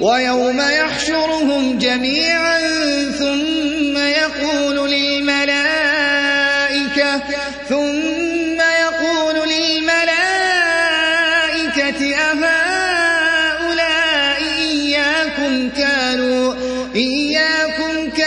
ويوم يحشرهم جميعا ثم يقول للملائكة ثم يقول للملائكة أهؤلاء إياكم كانوا إياكم كانوا